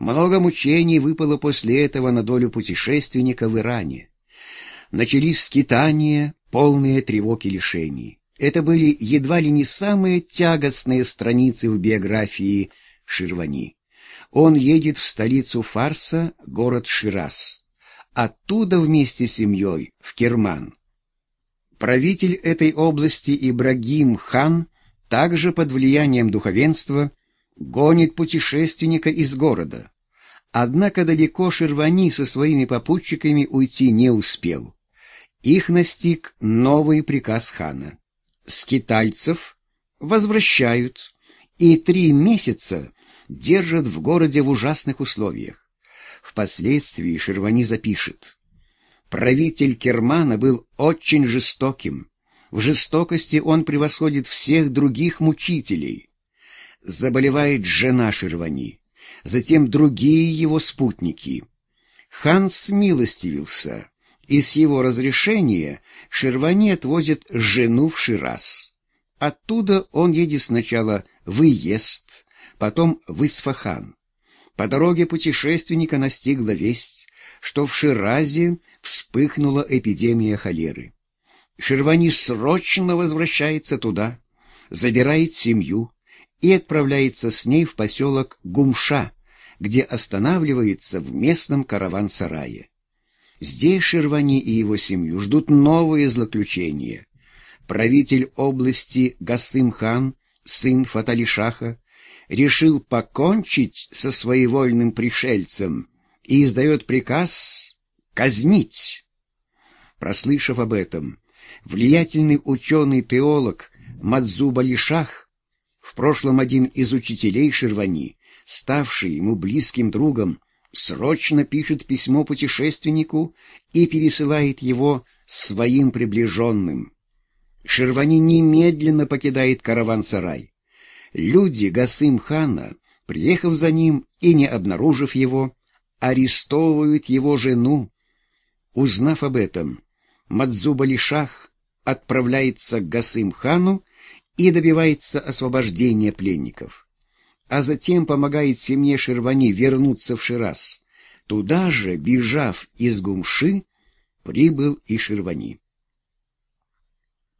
Много мучений выпало после этого на долю путешественника в Иране. Начались скитания, полные тревог и лишений. Это были едва ли не самые тягостные страницы в биографии Ширвани. Он едет в столицу Фарса, город Шираз. Оттуда вместе с семьей в Керман. Правитель этой области Ибрагим хан также под влиянием духовенства гонит путешественника из города. Однако далеко Ширвани со своими попутчиками уйти не успел. Их настиг новый приказ хана. Скитальцев возвращают и три месяца держат в городе в ужасных условиях. Впоследствии Ширвани запишет. Правитель Кермана был очень жестоким. В жестокости он превосходит всех других мучителей заболевает жена Ширвани, затем другие его спутники. Хан смилостивился, и с его разрешения Ширвани отвозит жену в Шираз. Оттуда он едет сначала в Иест, потом в Исфахан. По дороге путешественника настигла весть, что в Ширазе вспыхнула эпидемия холеры. Ширвани срочно возвращается туда, забирает семью, и отправляется с ней в поселок Гумша, где останавливается в местном караван-сарае. Здесь Шервани и его семью ждут новые злоключения. Правитель области Гасым-хан, сын Фаталишаха, решил покончить со своевольным пришельцем и издает приказ казнить. Прослышав об этом, влиятельный ученый-теолог Мадзубалишах в прошлом один из учителей Шервани, ставший ему близким другом, срочно пишет письмо путешественнику и пересылает его своим приближенным. Шервани немедленно покидает караван-сарай. Люди Гасым-хана, приехав за ним и не обнаружив его, арестовывают его жену. Узнав об этом, Мадзубалишах отправляется к Гасым-хану и добивается освобождения пленников, а затем помогает семье Шервани вернуться в Шираз. Туда же, бежав из Гумши, прибыл и Шервани.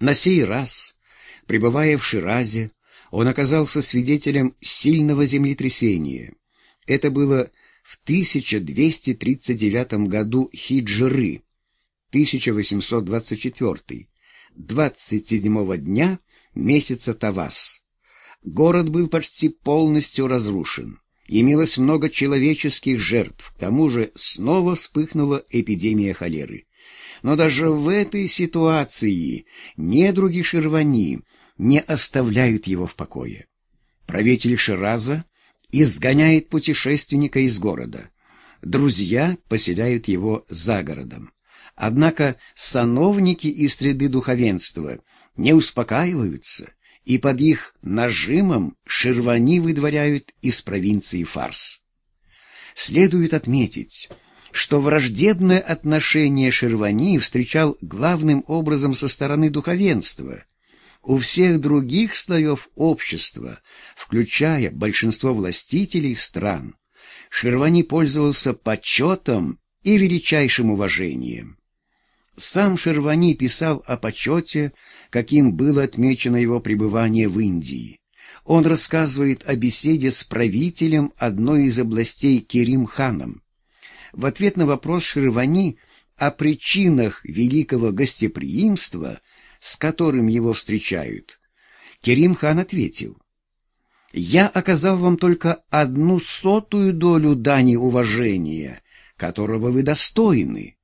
На сей раз, пребывая в Ширазе, он оказался свидетелем сильного землетрясения. Это было в 1239 году хиджры, 1824, 27 дня месяца Тавас. Город был почти полностью разрушен. Имелось много человеческих жертв, к тому же снова вспыхнула эпидемия холеры. Но даже в этой ситуации недруги Ширвани не оставляют его в покое. Правитель Шираза изгоняет путешественника из города. Друзья поселяют его за городом. Однако сановники из среды духовенства не успокаиваются, и под их нажимом Ширвани выдворяют из провинции Фарс. Следует отметить, что враждебное отношение Ширвани встречал главным образом со стороны духовенства. У всех других слоев общества, включая большинство властителей стран, Ширвани пользовался почетом и величайшим уважением. Сам Шервани писал о почете, каким было отмечено его пребывание в Индии. Он рассказывает о беседе с правителем одной из областей Керим-ханом. В ответ на вопрос Шервани о причинах великого гостеприимства, с которым его встречают, Керим-хан ответил, «Я оказал вам только одну сотую долю дани уважения, которого вы достойны».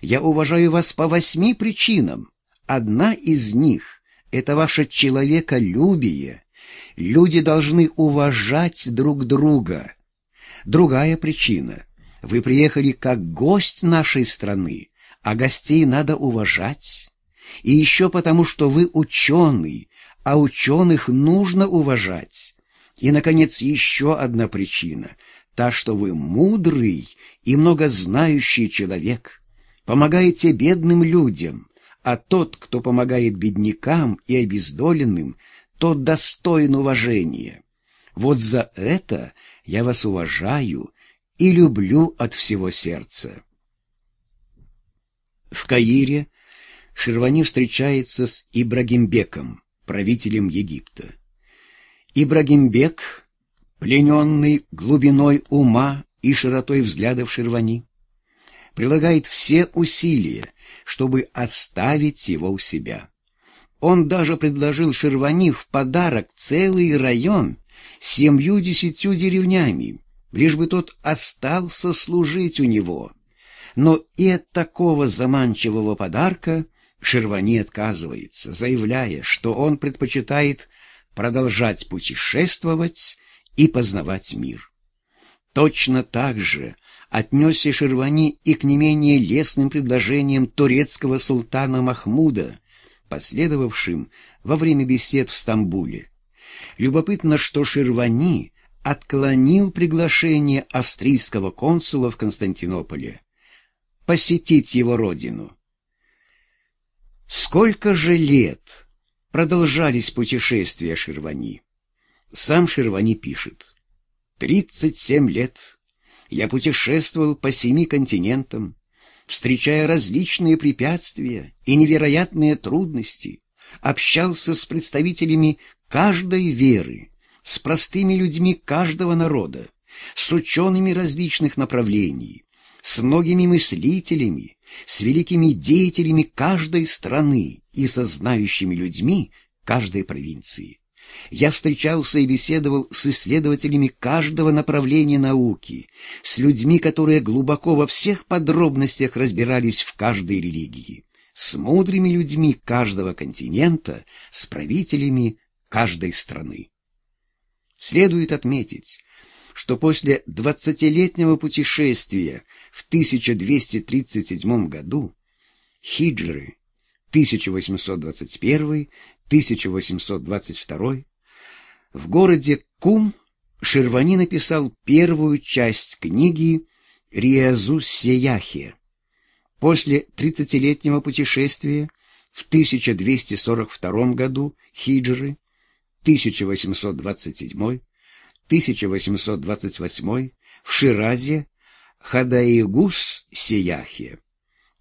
Я уважаю вас по восьми причинам. Одна из них — это ваше человеколюбие. Люди должны уважать друг друга. Другая причина — вы приехали как гость нашей страны, а гостей надо уважать. И еще потому, что вы ученый, а ученых нужно уважать. И, наконец, еще одна причина — та, что вы мудрый и многознающий человек помогаете бедным людям, а тот, кто помогает беднякам и обездоленным, тот достоин уважения. Вот за это я вас уважаю и люблю от всего сердца. В Каире Шервани встречается с Ибрагимбеком, правителем Египта. Ибрагимбек, плененный глубиной ума и широтой взглядов Шервани, прилагает все усилия, чтобы оставить его у себя. Он даже предложил Шервани в подарок целый район с семью-десятью деревнями, лишь бы тот остался служить у него. Но и от такого заманчивого подарка Шервани отказывается, заявляя, что он предпочитает продолжать путешествовать и познавать мир. Точно так же отнесся Шервани и к не менее лестным предложениям турецкого султана Махмуда, последовавшим во время бесед в Стамбуле. Любопытно, что Шервани отклонил приглашение австрийского консула в Константинополе посетить его родину. Сколько же лет продолжались путешествия Шервани? Сам Шервани пишет. «Тридцать семь лет я путешествовал по семи континентам, встречая различные препятствия и невероятные трудности, общался с представителями каждой веры, с простыми людьми каждого народа, с учеными различных направлений, с многими мыслителями, с великими деятелями каждой страны и со знающими людьми каждой провинции. Я встречался и беседовал с исследователями каждого направления науки, с людьми, которые глубоко во всех подробностях разбирались в каждой религии, с мудрыми людьми каждого континента, с правителями каждой страны. Следует отметить, что после двадцатилетнего путешествия в 1237 году хиджры 1821-1822 в городе Кум Шервани написал первую часть книги «Риазу Сияхи». После тридцатилетнего путешествия в 1242 году хиджры 1827-1828 в Ширазе Хадаигус Сияхе,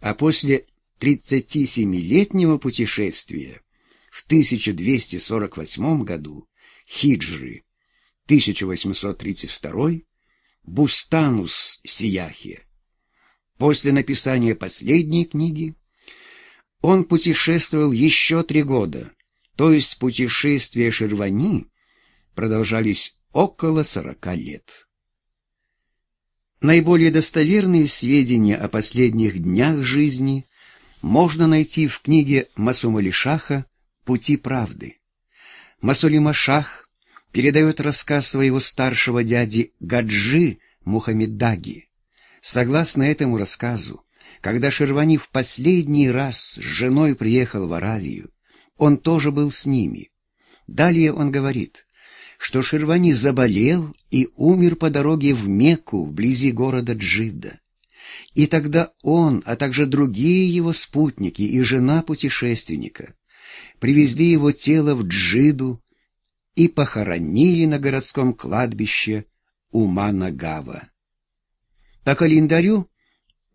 а после 37-летнего путешествия в 1248 году хиджры 1832 Бустанус Сияхе. После написания последней книги он путешествовал еще три года, то есть путешествия Шервани продолжались около сорока лет. Наиболее достоверные сведения о последних днях жизни можно найти в книге Масумали Шаха «Пути правды». Масулима Шах передает рассказ своего старшего дяди Гаджи Мухаммедаги. Согласно этому рассказу, когда Шервани в последний раз с женой приехал в Аравию, он тоже был с ними. Далее он говорит, что Шервани заболел и умер по дороге в Мекку, вблизи города Джидда. И тогда он, а также другие его спутники и жена путешественника привезли его тело в Джиду и похоронили на городском кладбище Умана-Гава. По календарю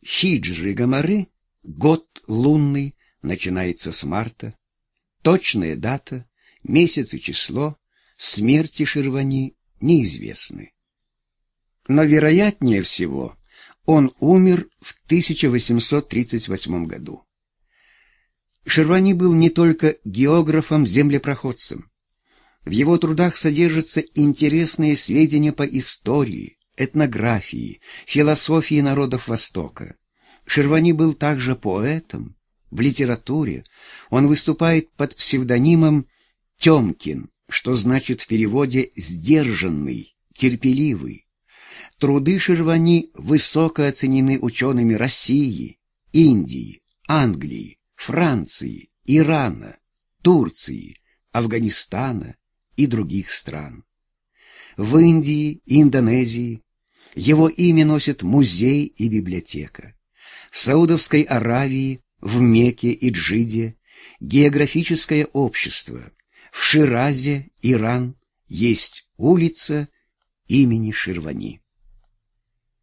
хиджры Гамары год лунный начинается с марта, Точная дата, месяц и число смерти Ширвани неизвестны. Но вероятнее всего он умер в 1838 году. Ширвани был не только географом-землепроходцем. В его трудах содержатся интересные сведения по истории, этнографии, философии народов Востока. Ширвани был также поэтом, в литературе он выступает под псевдонимом Тёмкин, что значит в переводе «сдержанный», «терпеливый». Труды Шервани высоко оценены учеными России, Индии, Англии, Франции, Ирана, Турции, Афганистана и других стран. В Индии Индонезии его имя носит музей и библиотека. В Саудовской Аравии в Мекке и Джиде географическое общество, в Ширазе, Иран, есть улица имени Ширвани.